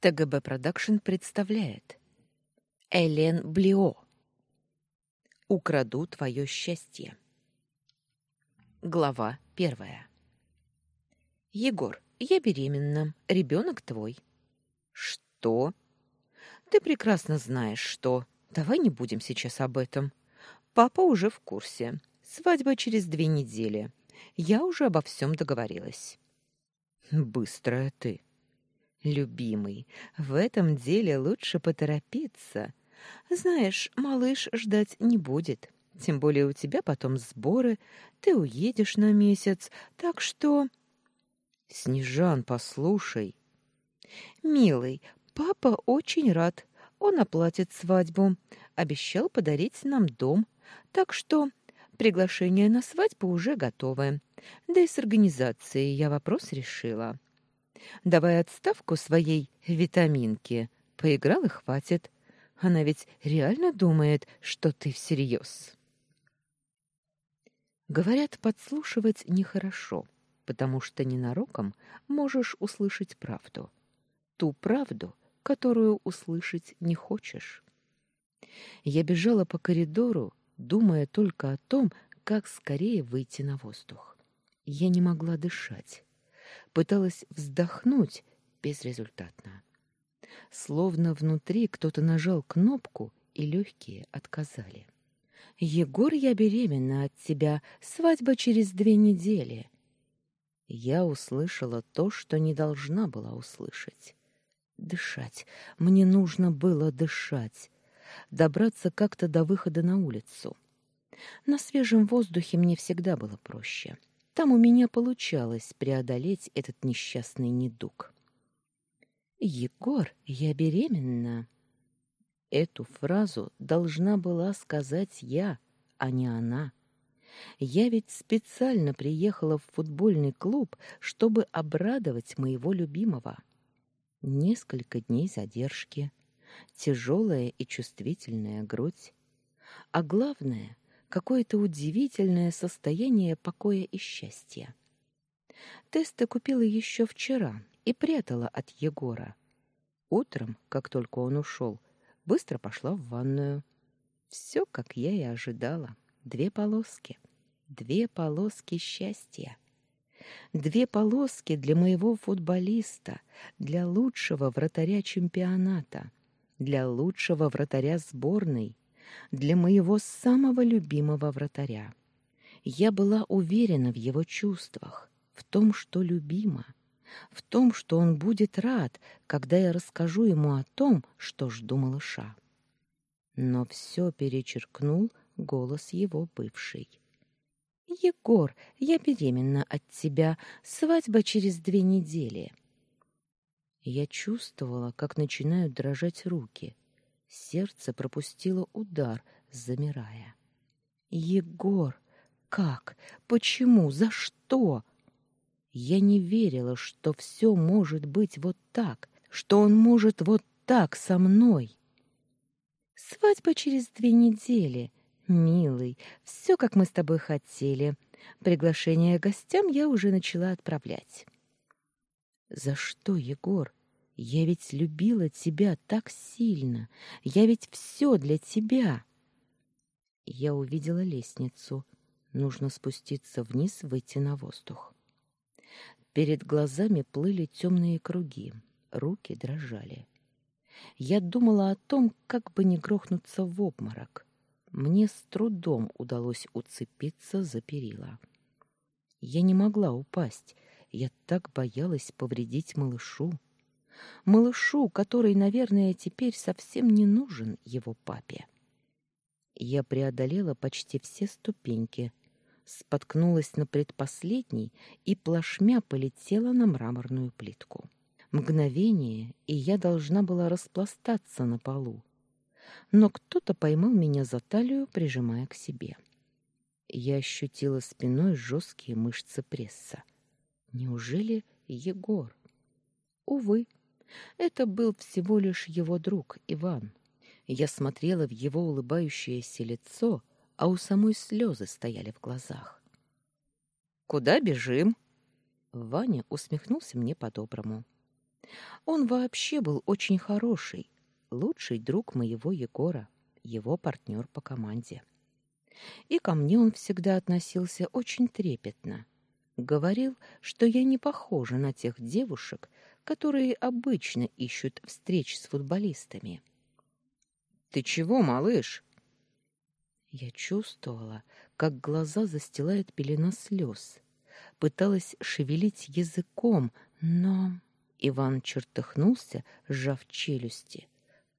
ТГБ Продакшн представляет Элен Блио Украду твое счастье Глава первая Егор, я беременна, ребенок твой. Что? Ты прекрасно знаешь, что. Давай не будем сейчас об этом. Папа уже в курсе. Свадьба через две недели. Я уже обо всем договорилась. Быстрая ты. Любимый, в этом деле лучше поторопиться. Знаешь, малыш ждать не будет. Тем более у тебя потом сборы, ты уедешь на месяц, так что... Снежан, послушай. Милый, папа очень рад. Он оплатит свадьбу. Обещал подарить нам дом. Так что приглашение на свадьбу уже готовы. Да и с организацией я вопрос решила. Давай отставку своей витаминке. Поиграл и хватит. Она ведь реально думает, что ты всерьез. Говорят, подслушивать нехорошо, потому что ненароком можешь услышать правду. Ту правду, которую услышать не хочешь. Я бежала по коридору, думая только о том, как скорее выйти на воздух. Я не могла дышать пыталась вздохнуть безрезультатно. Словно внутри кто-то нажал кнопку, и легкие отказали. «Егор, я беременна от тебя. Свадьба через две недели». Я услышала то, что не должна была услышать. Дышать. Мне нужно было дышать. Добраться как-то до выхода на улицу. На свежем воздухе мне всегда было проще. Там у меня получалось преодолеть этот несчастный недуг. «Егор, я беременна!» Эту фразу должна была сказать я, а не она. Я ведь специально приехала в футбольный клуб, чтобы обрадовать моего любимого. Несколько дней задержки, тяжелая и чувствительная грудь, а главное — какое-то удивительное состояние покоя и счастья. Тесты купила еще вчера и прятала от Егора. Утром, как только он ушел, быстро пошла в ванную. Все, как я и ожидала. Две полоски. Две полоски счастья. Две полоски для моего футболиста, для лучшего вратаря чемпионата, для лучшего вратаря сборной, для моего самого любимого вратаря. Я была уверена в его чувствах, в том, что любима, в том, что он будет рад, когда я расскажу ему о том, что жду малыша. Но все перечеркнул голос его бывшей. «Егор, я беременна от тебя. Свадьба через две недели». Я чувствовала, как начинают дрожать руки — Сердце пропустило удар, замирая. Егор, как? Почему? За что? Я не верила, что все может быть вот так, что он может вот так со мной. Свадьба через две недели. Милый, все, как мы с тобой хотели. Приглашение гостям я уже начала отправлять. За что, Егор? Я ведь любила тебя так сильно. Я ведь все для тебя. Я увидела лестницу. Нужно спуститься вниз, выйти на воздух. Перед глазами плыли темные круги, руки дрожали. Я думала о том, как бы не грохнуться в обморок. Мне с трудом удалось уцепиться за перила. Я не могла упасть. Я так боялась повредить малышу малышу, который, наверное, теперь совсем не нужен его папе. Я преодолела почти все ступеньки, споткнулась на предпоследней и плашмя полетела на мраморную плитку. Мгновение, и я должна была распластаться на полу. Но кто-то поймал меня за талию, прижимая к себе. Я ощутила спиной жесткие мышцы пресса. Неужели Егор? Увы, это был всего лишь его друг Иван. Я смотрела в его улыбающееся лицо, а у самой слезы стояли в глазах. «Куда бежим?» Ваня усмехнулся мне по-доброму. Он вообще был очень хороший, лучший друг моего Егора, его партнер по команде. И ко мне он всегда относился очень трепетно. Говорил, что я не похожа на тех девушек, которые обычно ищут встреч с футболистами. «Ты чего, малыш?» Я чувствовала, как глаза застилает пелена слез. Пыталась шевелить языком, но... Иван чертыхнулся, сжав челюсти.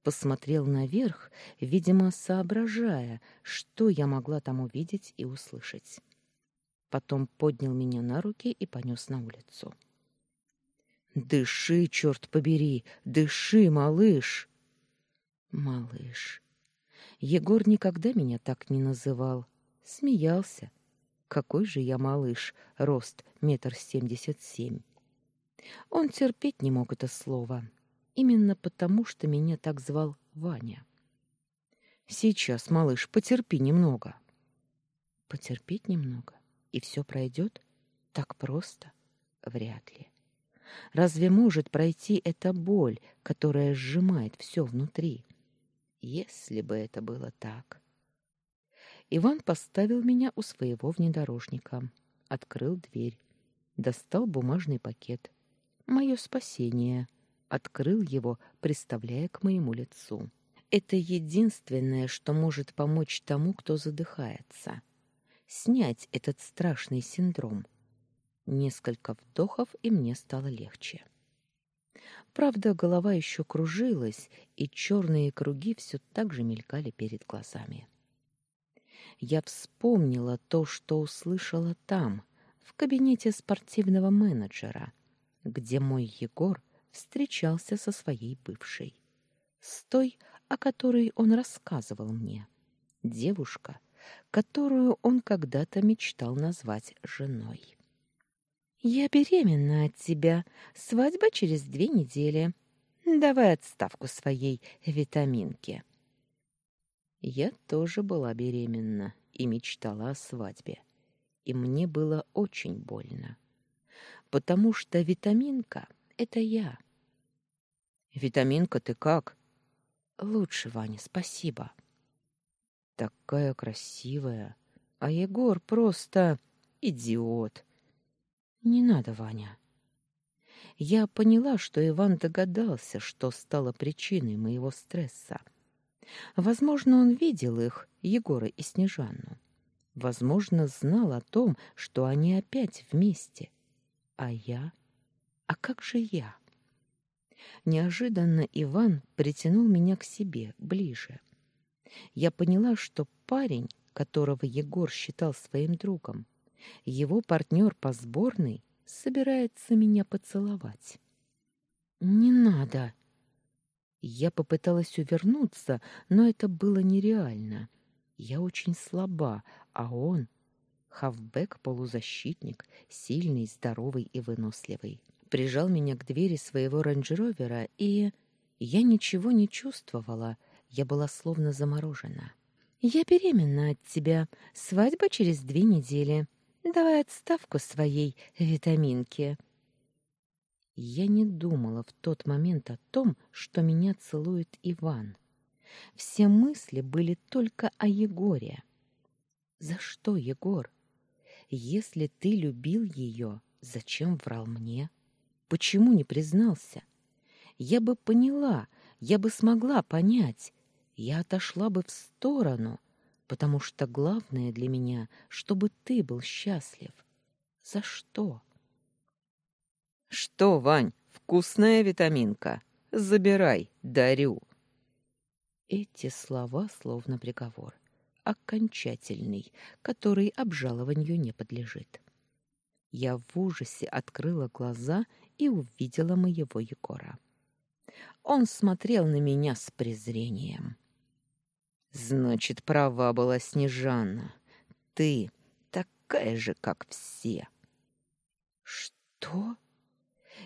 Посмотрел наверх, видимо, соображая, что я могла там увидеть и услышать. Потом поднял меня на руки и понес на улицу. «Дыши, черт побери! Дыши, малыш!» «Малыш!» Егор никогда меня так не называл. Смеялся. Какой же я малыш, рост метр семьдесят семь. Он терпеть не мог это слово, именно потому, что меня так звал Ваня. Сейчас, малыш, потерпи немного. Потерпеть немного, и все пройдет? Так просто? Вряд ли. Разве может пройти эта боль, которая сжимает все внутри? Если бы это было так. Иван поставил меня у своего внедорожника, открыл дверь, достал бумажный пакет. Мое спасение. Открыл его, приставляя к моему лицу. Это единственное, что может помочь тому, кто задыхается. Снять этот страшный синдром. Несколько вдохов, и мне стало легче. Правда, голова еще кружилась, и черные круги все так же мелькали перед глазами. Я вспомнила то, что услышала там, в кабинете спортивного менеджера, где мой Егор встречался со своей бывшей. С той, о которой он рассказывал мне. Девушка, которую он когда-то мечтал назвать женой. Я беременна от тебя. Свадьба через две недели. Давай отставку своей витаминке. Я тоже была беременна и мечтала о свадьбе. И мне было очень больно. Потому что витаминка — это я. Витаминка, ты как? Лучше, Ваня, спасибо. Такая красивая. А Егор просто идиот. Не надо, Ваня. Я поняла, что Иван догадался, что стало причиной моего стресса. Возможно, он видел их, Егора и Снежанну. Возможно, знал о том, что они опять вместе. А я? А как же я? Неожиданно Иван притянул меня к себе, ближе. Я поняла, что парень, которого Егор считал своим другом, его партнер по сборной собирается меня поцеловать. «Не надо!» Я попыталась увернуться, но это было нереально. Я очень слаба, а он — хавбэк-полузащитник, сильный, здоровый и выносливый. Прижал меня к двери своего рейндж-ровера, и я ничего не чувствовала, я была словно заморожена. «Я беременна от тебя. Свадьба через две недели. Давай отставку своей витаминке. Я не думала в тот момент о том, что меня целует Иван. Все мысли были только о Егоре. За что, Егор? Если ты любил ее, зачем врал мне? Почему не признался? Я бы поняла, я бы смогла понять. Я отошла бы в сторону — потому что главное для меня, чтобы ты был счастлив. За что? Что, Вань, вкусная витаминка? Забирай, дарю. Эти слова словно приговор, окончательный, который обжалованию не подлежит. Я в ужасе открыла глаза и увидела моего Егора. Он смотрел на меня с презрением. Значит, права была Снежана. Ты такая же, как все. Что?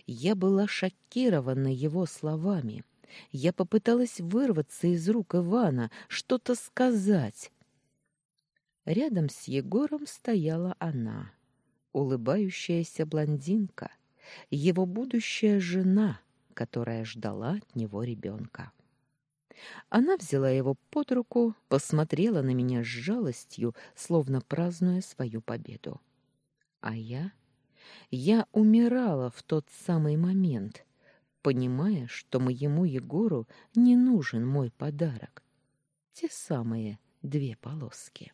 Я была шокирована его словами. Я попыталась вырваться из рук Ивана, что-то сказать. Рядом с Егором стояла она, улыбающаяся блондинка, его будущая жена, которая ждала от него ребенка. Она взяла его под руку, посмотрела на меня с жалостью, словно празднуя свою победу. А я... Я умирала в тот самый момент, понимая, что моему Егору не нужен мой подарок. Те самые две полоски.